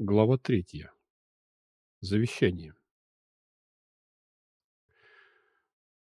Глава третья. Завещание.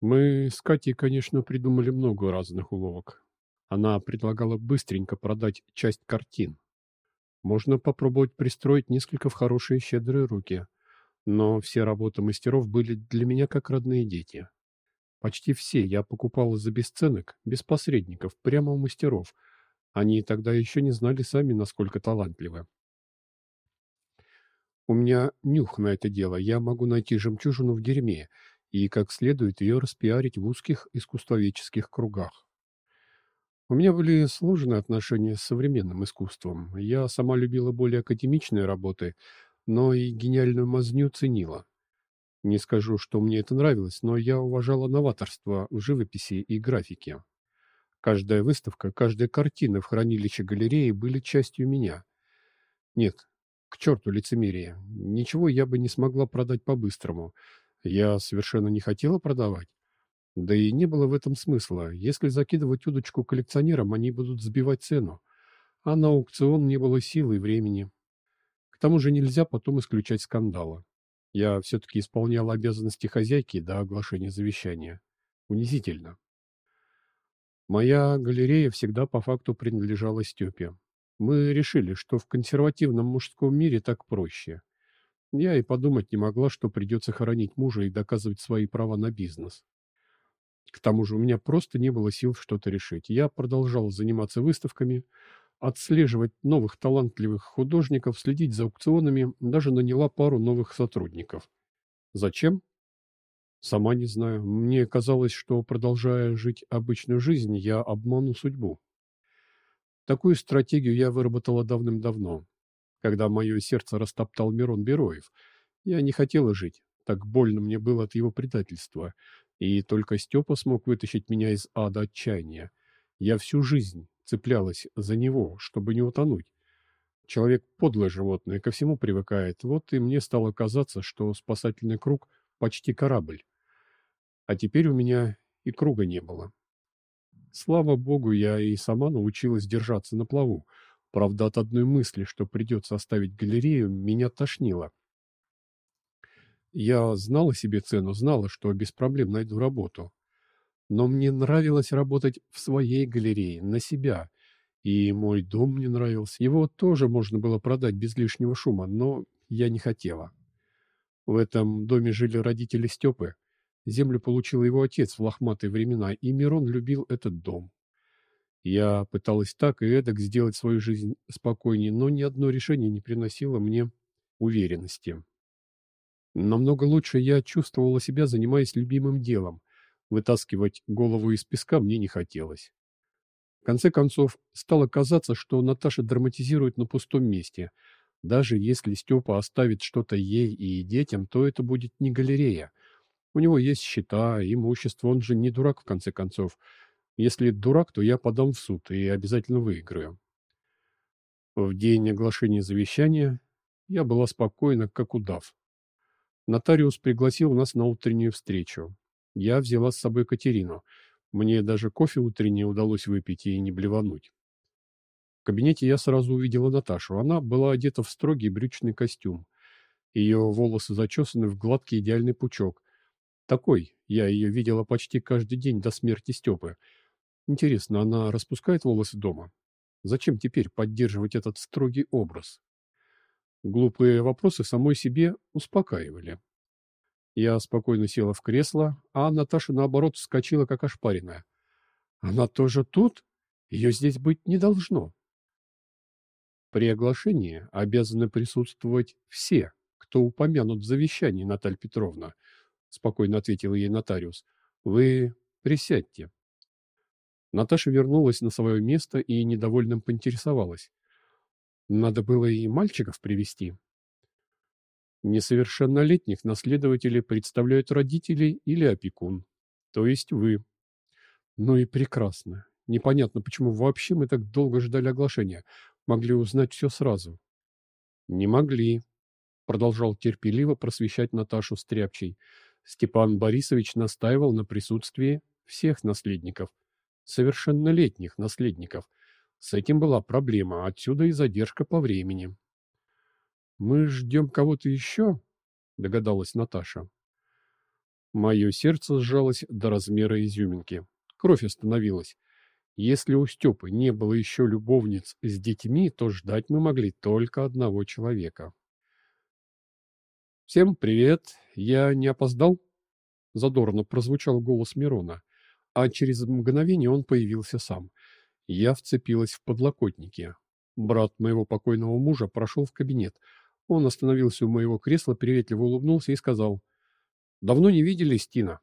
Мы с Катей, конечно, придумали много разных уловок. Она предлагала быстренько продать часть картин. Можно попробовать пристроить несколько в хорошие щедрые руки. Но все работы мастеров были для меня как родные дети. Почти все я покупал за бесценок, без посредников, прямо у мастеров. Они тогда еще не знали сами, насколько талантливы. У меня нюх на это дело, я могу найти жемчужину в дерьме и как следует ее распиарить в узких искусствоведческих кругах. У меня были сложные отношения с современным искусством. Я сама любила более академичные работы, но и гениальную мазню ценила. Не скажу, что мне это нравилось, но я уважала новаторство в живописи и графике. Каждая выставка, каждая картина в хранилище галереи были частью меня. Нет, к черту лицемерие. Ничего я бы не смогла продать по-быстрому. Я совершенно не хотела продавать. Да и не было в этом смысла. Если закидывать удочку коллекционерам, они будут сбивать цену. А на аукцион не было силы и времени. К тому же нельзя потом исключать скандала. Я все-таки исполнял обязанности хозяйки до оглашения завещания. Унизительно. Моя галерея всегда по факту принадлежала Степе. Мы решили, что в консервативном мужском мире так проще. Я и подумать не могла, что придется хоронить мужа и доказывать свои права на бизнес. К тому же у меня просто не было сил что-то решить. Я продолжал заниматься выставками, отслеживать новых талантливых художников, следить за аукционами, даже наняла пару новых сотрудников. Зачем? Сама не знаю. Мне казалось, что, продолжая жить обычную жизнь, я обману судьбу. Такую стратегию я выработала давным-давно, когда мое сердце растоптал Мирон Бероев. Я не хотела жить, так больно мне было от его предательства, и только Степа смог вытащить меня из ада отчаяния. Я всю жизнь цеплялась за него, чтобы не утонуть. Человек — подлое животное, ко всему привыкает. Вот и мне стало казаться, что спасательный круг — почти корабль. А теперь у меня и круга не было. Слава богу, я и сама научилась держаться на плаву. Правда, от одной мысли, что придется оставить галерею, меня тошнило. Я знала себе цену, знала, что без проблем найду работу. Но мне нравилось работать в своей галерее, на себя. И мой дом мне нравился. Его тоже можно было продать без лишнего шума, но я не хотела. В этом доме жили родители Степы. Землю получил его отец в лохматые времена, и Мирон любил этот дом. Я пыталась так и эдак сделать свою жизнь спокойнее, но ни одно решение не приносило мне уверенности. Намного лучше я чувствовала себя, занимаясь любимым делом. Вытаскивать голову из песка мне не хотелось. В конце концов, стало казаться, что Наташа драматизирует на пустом месте. Даже если Степа оставит что-то ей и детям, то это будет не галерея, у него есть счета, имущество, он же не дурак, в конце концов. Если дурак, то я подам в суд и обязательно выиграю. В день оглашения завещания я была спокойна, как удав. Нотариус пригласил нас на утреннюю встречу. Я взяла с собой Катерину. Мне даже кофе утреннее удалось выпить и не блевануть. В кабинете я сразу увидела Наташу. Она была одета в строгий брючный костюм. Ее волосы зачесаны в гладкий идеальный пучок, такой. Я ее видела почти каждый день до смерти Степы. Интересно, она распускает волосы дома? Зачем теперь поддерживать этот строгий образ? Глупые вопросы самой себе успокаивали. Я спокойно села в кресло, а Наташа, наоборот, вскочила, как ошпаренная. «Она тоже тут? Ее здесь быть не должно». При оглашении обязаны присутствовать все, кто упомянут в завещании, Наталья Петровна, спокойно ответил ей нотариус. Вы присядьте. Наташа вернулась на свое место и недовольным поинтересовалась. Надо было и мальчиков привести. Несовершеннолетних наследователей представляют родители или опекун, то есть вы. Ну и прекрасно. Непонятно, почему вообще мы так долго ждали оглашения. Могли узнать все сразу. Не могли, продолжал терпеливо просвещать Наташу Стряпчий. Степан Борисович настаивал на присутствии всех наследников, совершеннолетних наследников. С этим была проблема, отсюда и задержка по времени. Мы ждем кого-то еще? Догадалась Наташа. Мое сердце сжалось до размера изюминки. Кровь остановилась. Если у Степы не было еще любовниц с детьми, то ждать мы могли только одного человека. «Всем привет! Я не опоздал?» Задорно прозвучал голос Мирона, а через мгновение он появился сам. Я вцепилась в подлокотники. Брат моего покойного мужа прошел в кабинет. Он остановился у моего кресла, приветливо улыбнулся и сказал, «Давно не виделись, Тина?»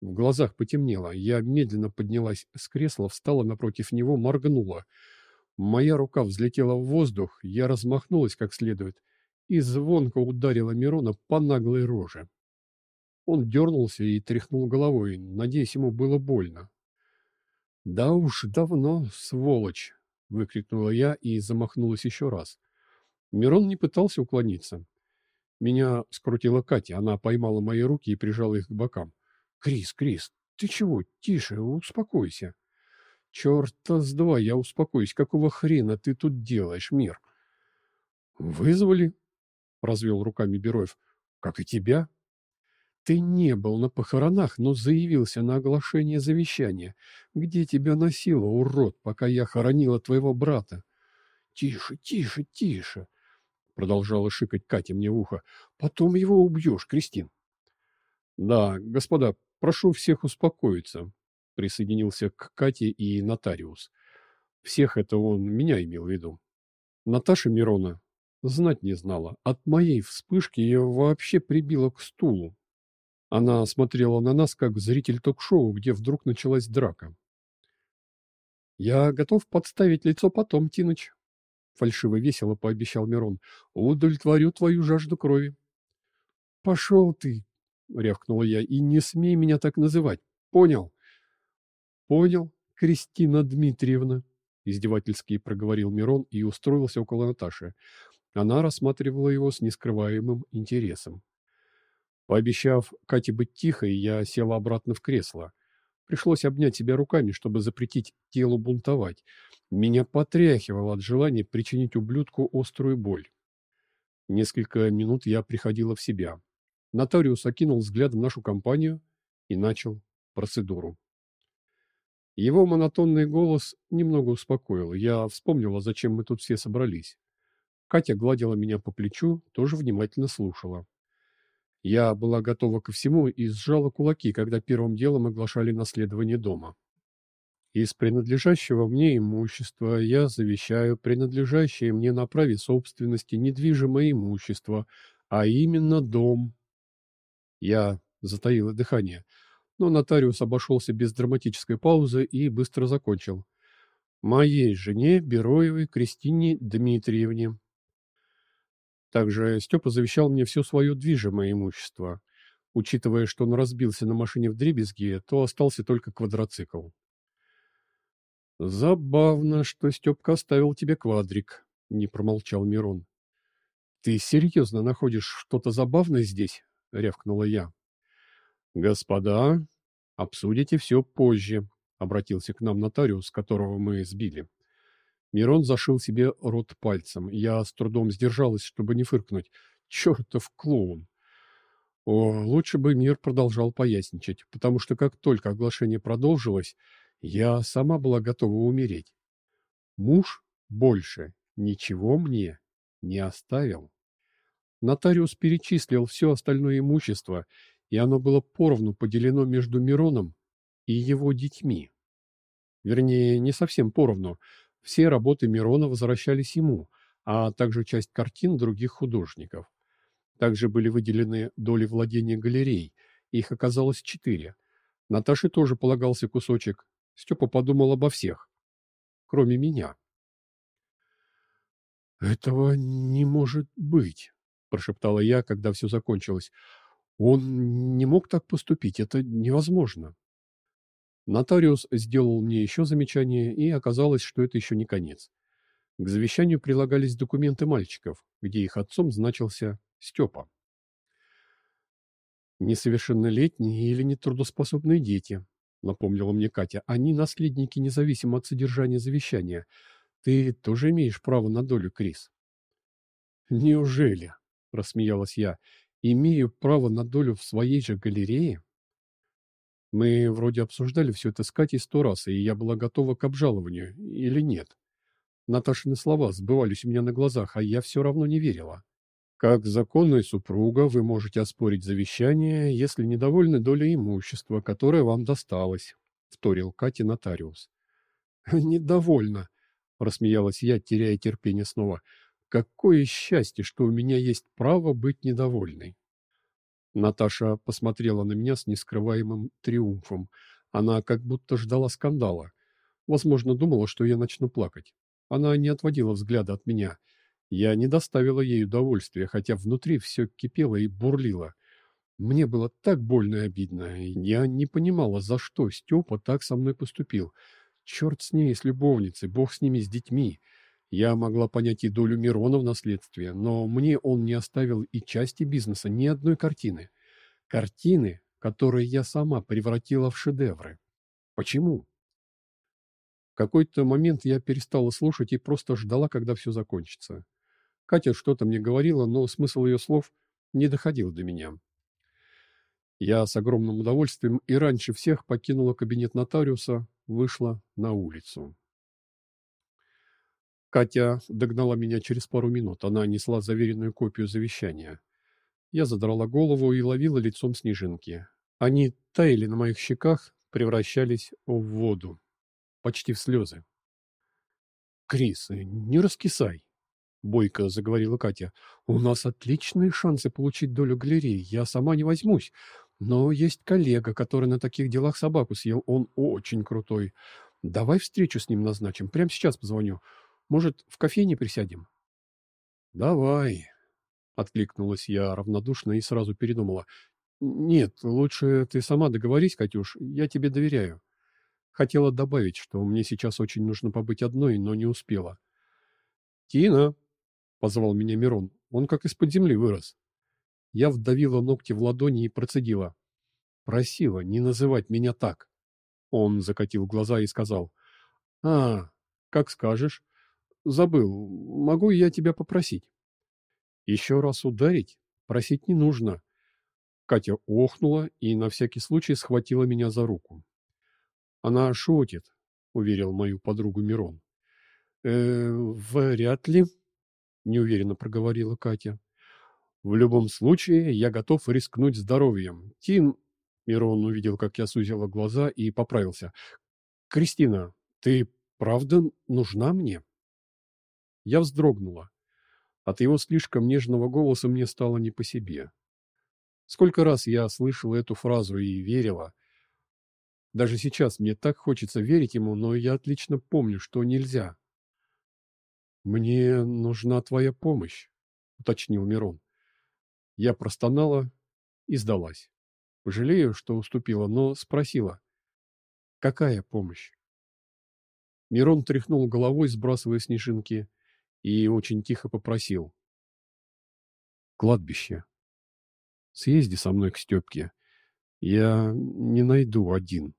В глазах потемнело. Я медленно поднялась с кресла, встала напротив него, моргнула. Моя рука взлетела в воздух, я размахнулась как следует и звонко ударила Мирона по наглой роже. Он дернулся и тряхнул головой, надеясь, ему было больно. «Да уж, давно, сволочь!» — выкрикнула я и замахнулась еще раз. Мирон не пытался уклониться. Меня скрутила Катя, она поймала мои руки и прижала их к бокам. «Крис, Крис, ты чего? Тише, успокойся». «Черта с два, я успокоюсь. Какого хрена ты тут делаешь, мир?» «Вызвали?» — развел руками Бероев. «Как и тебя?» «Ты не был на похоронах, но заявился на оглашение завещания. Где тебя носило, урод, пока я хоронила твоего брата?» «Тише, тише, тише!» — продолжала шикать Катя мне в ухо. «Потом его убьешь, Кристин». «Да, господа, прошу всех успокоиться», — присоединился к Кате и нотариус. Всех это он меня имел в виду. Наташа Мирона знать не знала. От моей вспышки ее вообще прибило к стулу. Она смотрела на нас, как зритель ток-шоу, где вдруг началась драка. «Я готов подставить лицо потом, Тиныч», — фальшиво весело пообещал Мирон. «Удовлетворю твою жажду крови». «Пошел ты», — рявкнула я, — «и не смей меня так называть. Понял?» «Понял, Кристина Дмитриевна», — издевательски проговорил Мирон и устроился около Наташи. Она рассматривала его с нескрываемым интересом. Пообещав Кате быть тихой, я села обратно в кресло. Пришлось обнять себя руками, чтобы запретить телу бунтовать. Меня потряхивало от желания причинить ублюдку острую боль. Несколько минут я приходила в себя. Нотариус окинул взглядом нашу компанию и начал процедуру. Его монотонный голос немного успокоил. Я вспомнила, зачем мы тут все собрались. Катя гладила меня по плечу, тоже внимательно слушала. Я была готова ко всему и сжала кулаки, когда первым делом оглашали наследование дома. Из принадлежащего мне имущества я завещаю принадлежащее мне на праве собственности недвижимое имущество, а именно дом. Я затаила дыхание, но нотариус обошелся без драматической паузы и быстро закончил. Моей жене Бероевой Кристине Дмитриевне также Степа завещал мне все свое движимое имущество. Учитывая, что он разбился на машине в дребезги, то остался только квадроцикл. «Забавно, что Степка оставил тебе квадрик», — не промолчал Мирон. «Ты серьезно находишь что-то забавное здесь?» — рявкнула я. «Господа, обсудите все позже», — обратился к нам нотариус, которого мы сбили. Мирон зашил себе рот пальцем. Я с трудом сдержалась, чтобы не фыркнуть. Чертов клоун! О, лучше бы мир продолжал поясничать, потому что как только оглашение продолжилось, я сама была готова умереть. Муж больше ничего мне не оставил. Нотариус перечислил все остальное имущество, и оно было поровну поделено между Мироном и его детьми. Вернее, не совсем поровну. Все работы Мирона возвращались ему, а также часть картин других художников. Также были выделены доли владения галерей, их оказалось четыре. Наташе тоже полагался кусочек. Степа подумал обо всех, кроме меня. «Этого не может быть», — прошептала я, когда все закончилось. «Он не мог так поступить, это невозможно». Нотариус сделал мне еще замечание, и оказалось, что это еще не конец. К завещанию прилагались документы мальчиков, где их отцом значился Степа. «Несовершеннолетние или нетрудоспособные дети», — напомнила мне Катя, — «они наследники независимо от содержания завещания. Ты тоже имеешь право на долю, Крис». «Неужели?» – рассмеялась я. «Имею право на долю в своей же галерее?» Мы вроде обсуждали все это с Катей сто раз, и я была готова к обжалованию, или нет. Наташины слова сбывались у меня на глазах, а я все равно не верила. Как законная супруга вы можете оспорить завещание, если недовольны долей имущества, которое вам досталось, — вторил Кате нотариус. «Недовольна», — рассмеялась я, теряя терпение снова. «Какое счастье, что у меня есть право быть недовольной». Наташа посмотрела на меня с нескрываемым триумфом. Она как будто ждала скандала. Возможно, думала, что я начну плакать. Она не отводила взгляда от меня. Я не доставила ей удовольствия, хотя внутри все кипело и бурлило. Мне было так больно и обидно. Я не понимала, за что Степа так со мной поступил. Черт с ней, с любовницей, бог с ними, с детьми. Я могла понять и долю Мирона в наследстве, но мне он не оставил и части бизнеса, ни одной картины. Картины, которые я сама превратила в шедевры. Почему? В какой-то момент я перестала слушать и просто ждала, когда все закончится. Катя что-то мне говорила, но смысл ее слов не доходил до меня. Я с огромным удовольствием и раньше всех покинула кабинет нотариуса, вышла на улицу. Катя догнала меня через пару минут. Она несла заверенную копию завещания. Я задрала голову и ловила лицом снежинки. Они таяли на моих щеках, превращались в воду почти в слезы. «Крис, не раскисай!» — бойко заговорила Катя. «У нас отличные шансы получить долю галереи. Я сама не возьмусь. Но есть коллега, который на таких делах собаку съел. Он очень крутой. Давай встречу с ним назначим. Прямо сейчас позвоню. Может, в кофейне присядем?» «Давай», — откликнулась я равнодушно и сразу передумала. «Нет, лучше ты сама договорись, Катюш. Я тебе доверяю». Хотела добавить, что мне сейчас очень нужно побыть одной, но не успела. «Тина!» — позвал меня Мирон. Он как из-под земли вырос. Я вдавила ногти в ладони и процедила. Просила не называть меня так. Он закатил глаза и сказал. «А, как скажешь. Забыл. Могу я тебя попросить?» «Еще раз ударить? Просить не нужно». Катя охнула и на всякий случай схватила меня за руку. Она шутит, уверил мою подругу Мирон. Э, вряд ли, неуверенно проговорила Катя. В любом случае, я готов рискнуть здоровьем. Тин, Мирон увидел, как я сузила глаза и поправился. Кристина, ты правда нужна мне? Я вздрогнула. От его слишком нежного голоса мне стало не по себе. Сколько раз я слышала эту фразу и верила — даже сейчас мне так хочется верить ему, но я отлично помню, что нельзя. «Мне нужна твоя помощь», — уточнил Мирон. Я простонала и сдалась. Пожалею, что уступила, но спросила. «Какая помощь?» Мирон тряхнул головой, сбрасывая снежинки, и очень тихо попросил. «Кладбище. Съезди со мной к Степке. Я не найду один».